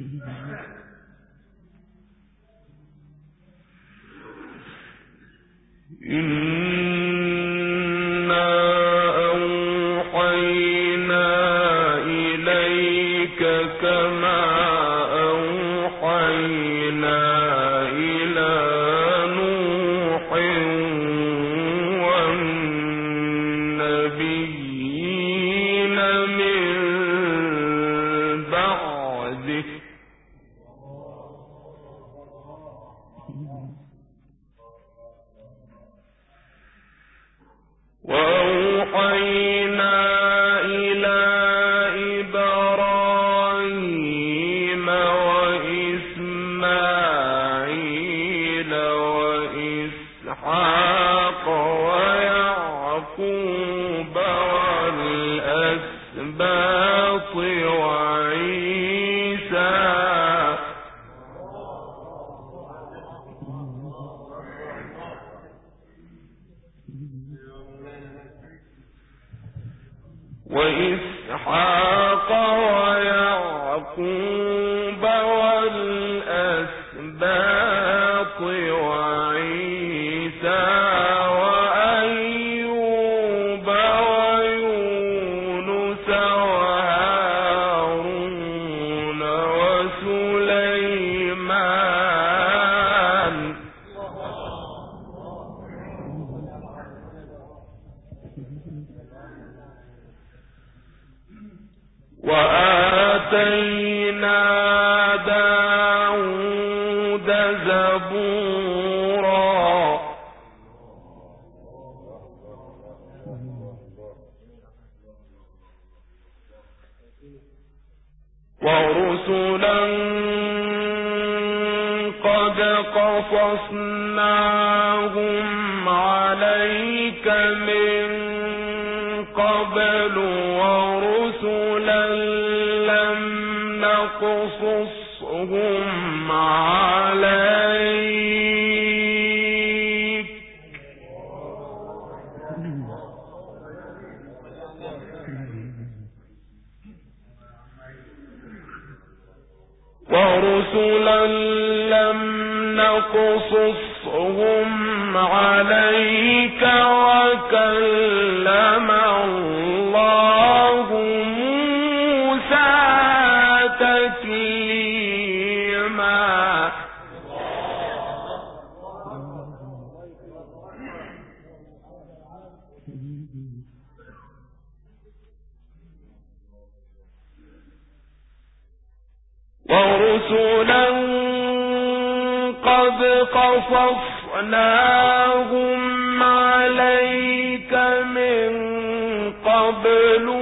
نفسه دعاء إن قصصناهم عليك من قبل ورسلا لم نقصصهم عليك قصصناهم عليك من قبل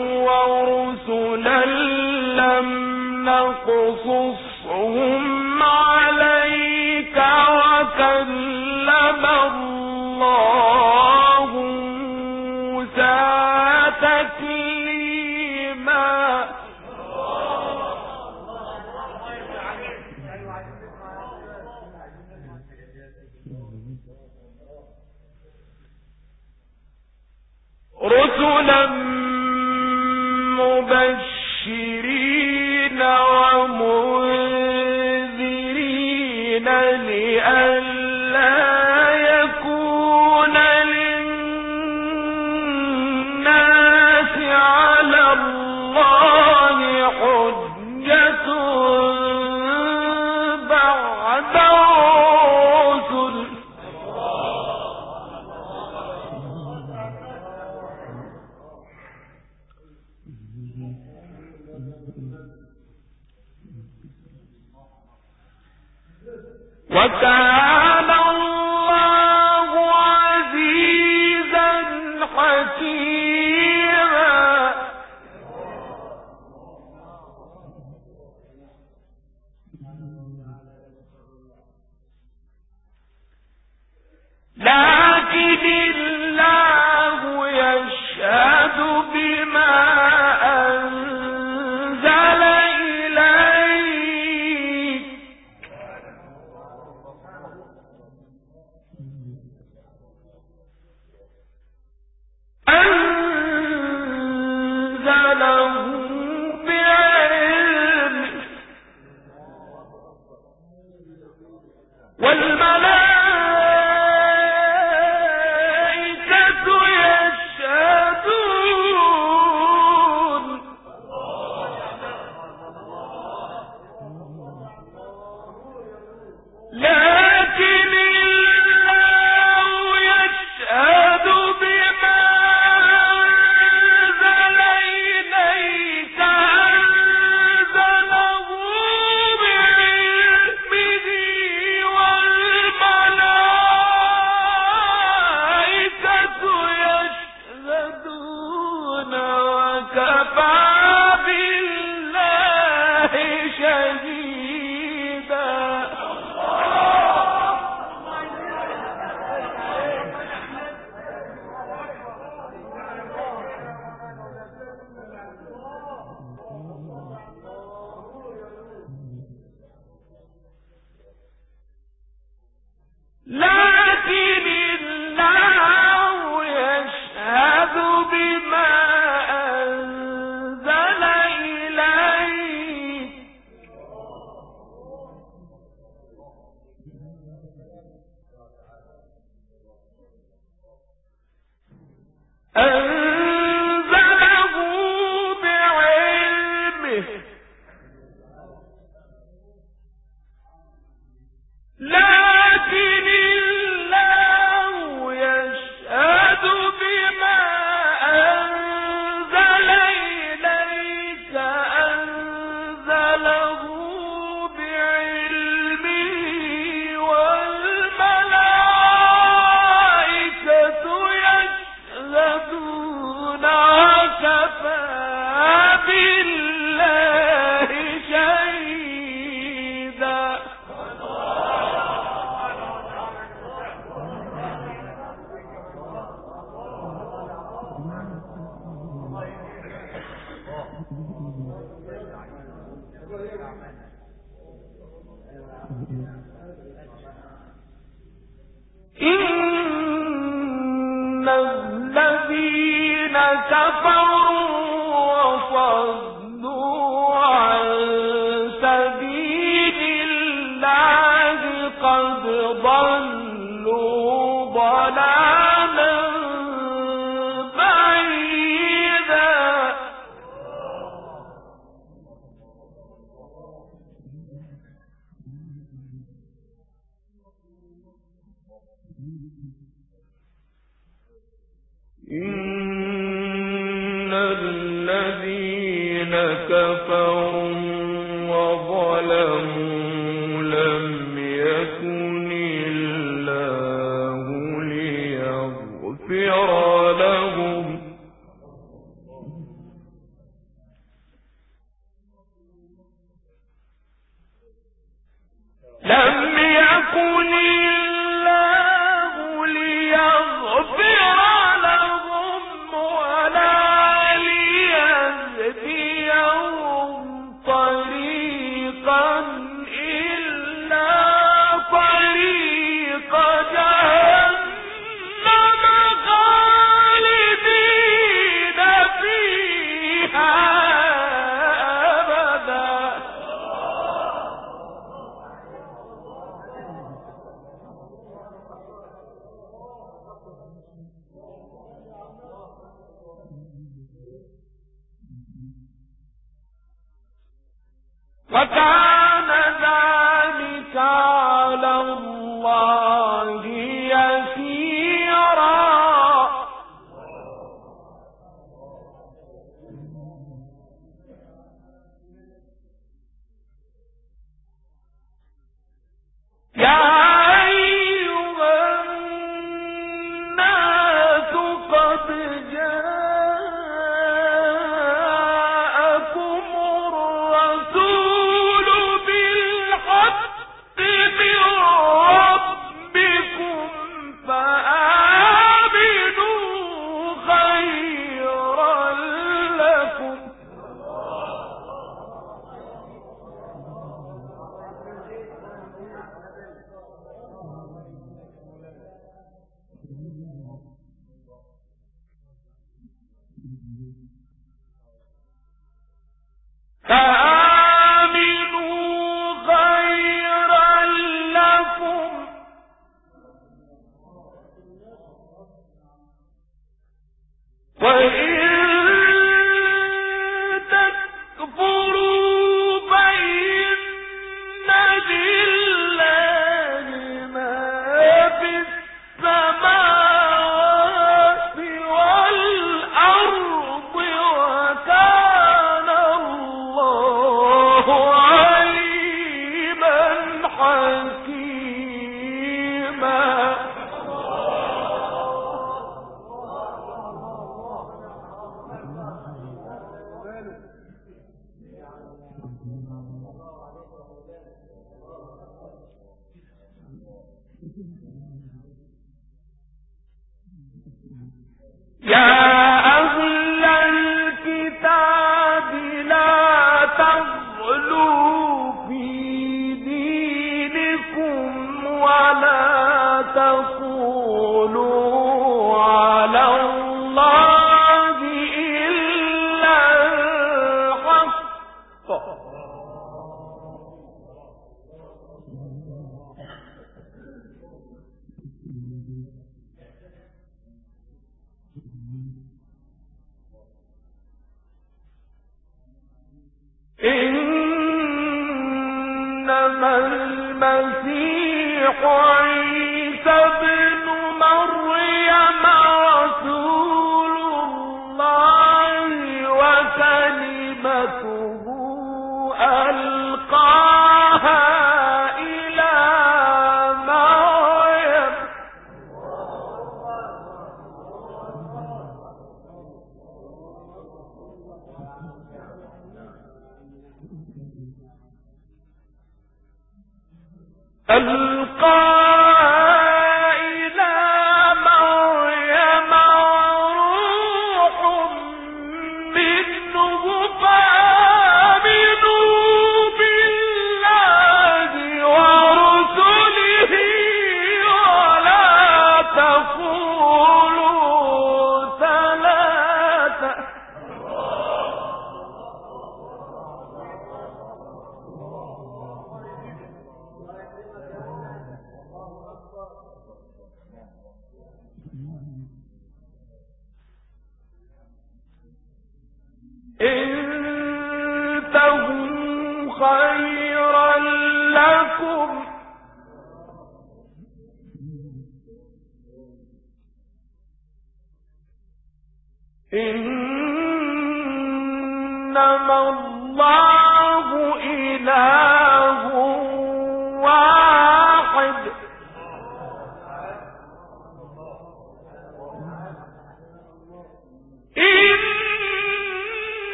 بشير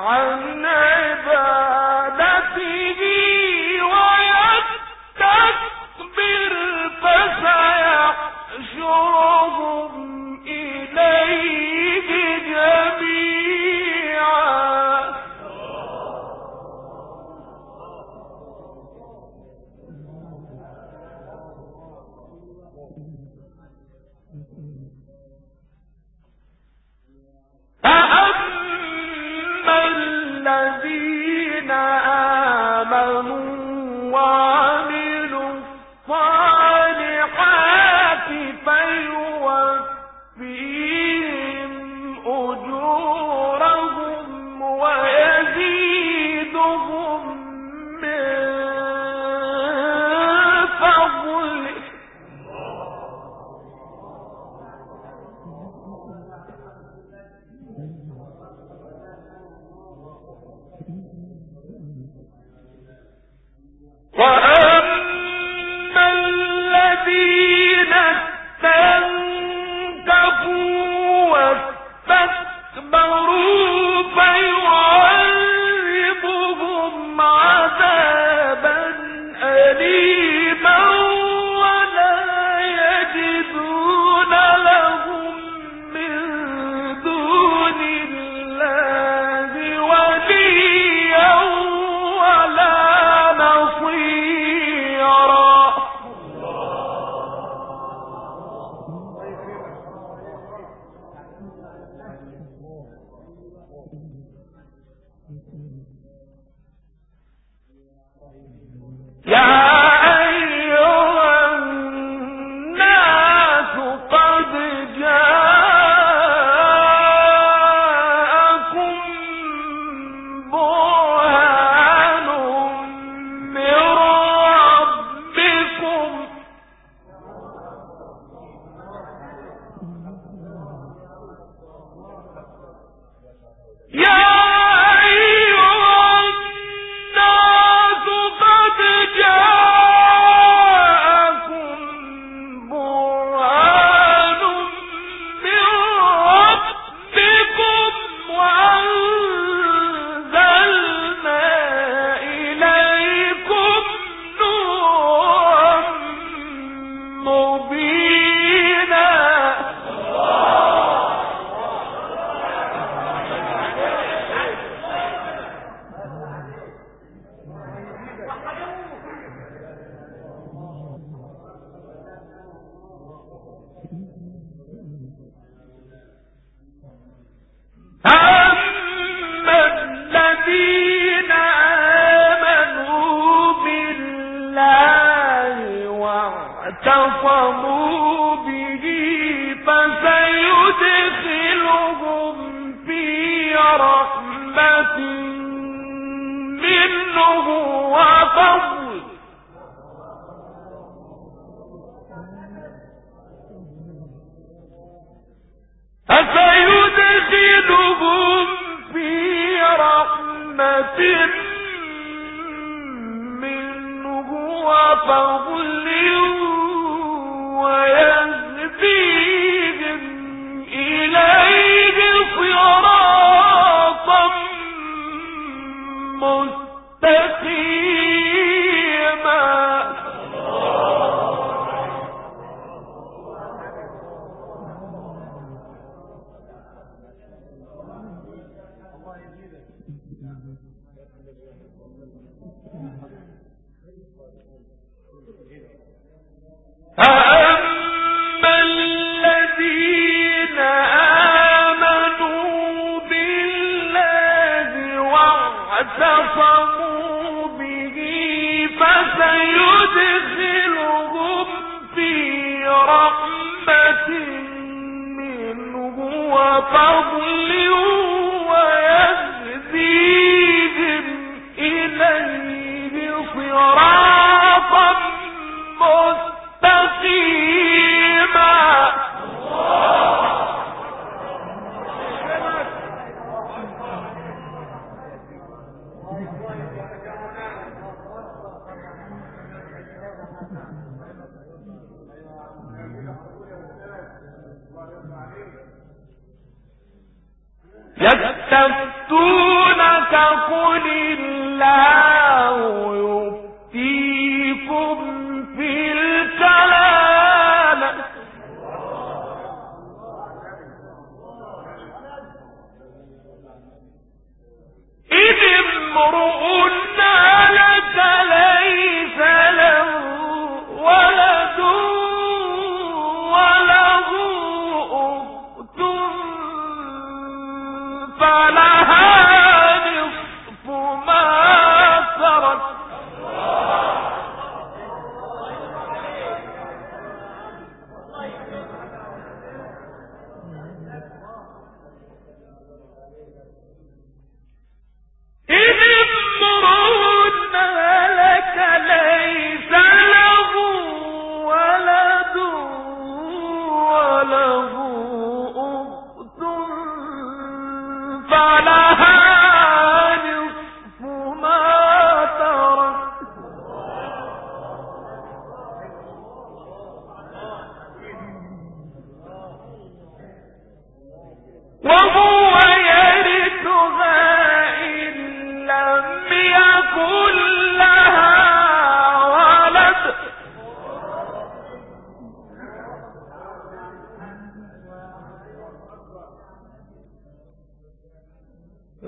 عن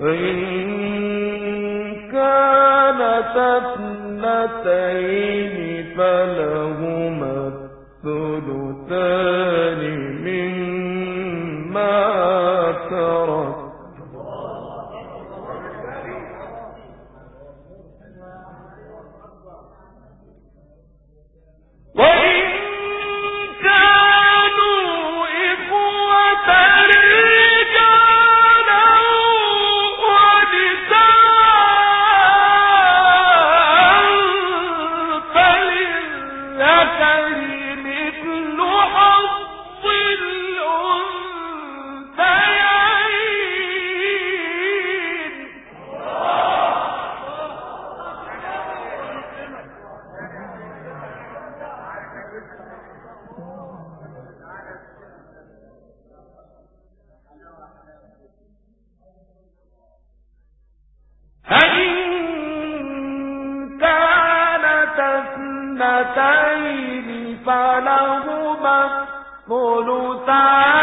إن كانت اثنتين فلهما الثلثان. قولوا تعالوا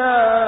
إِلَّا